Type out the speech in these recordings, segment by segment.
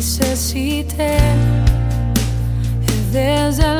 I If there's a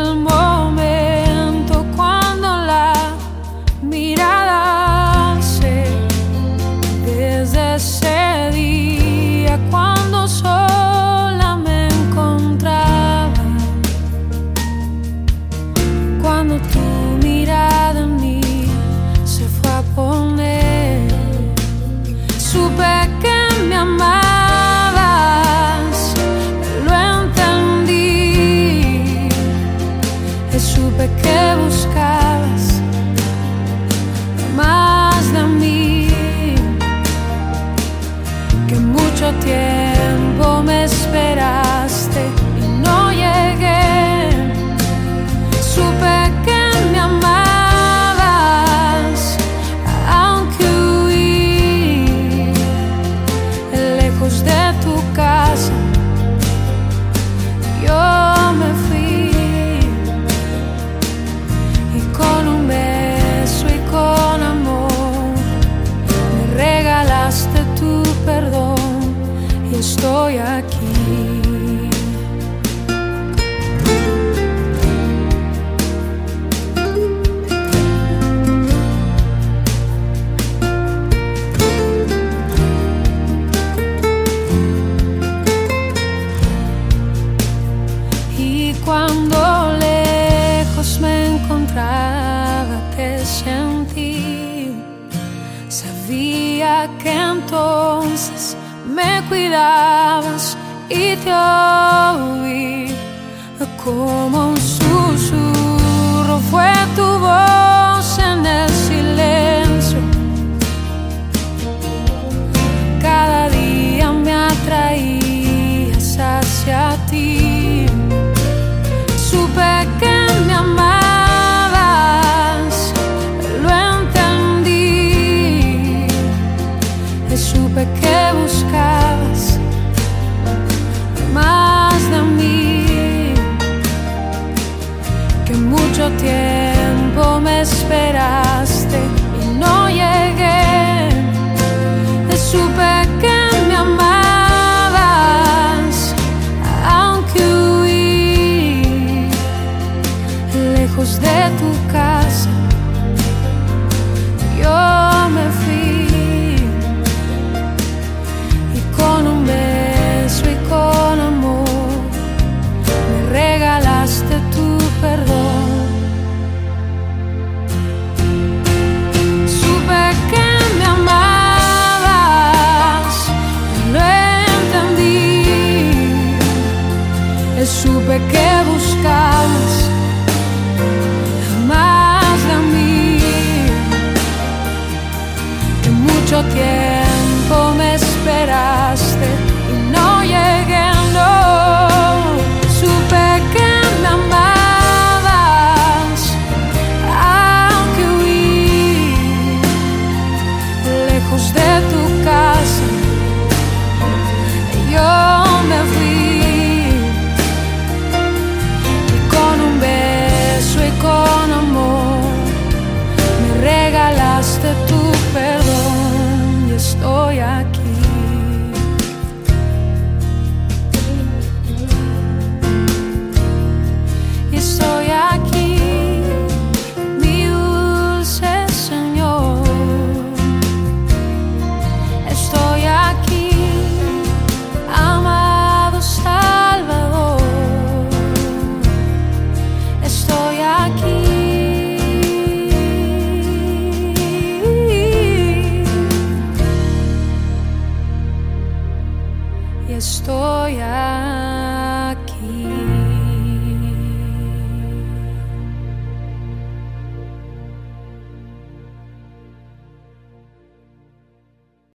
que entonces me cuidabas y te oí como un susurro fue tu voz. supe que buscabas más de mí, que mucho tiempo me esperabas.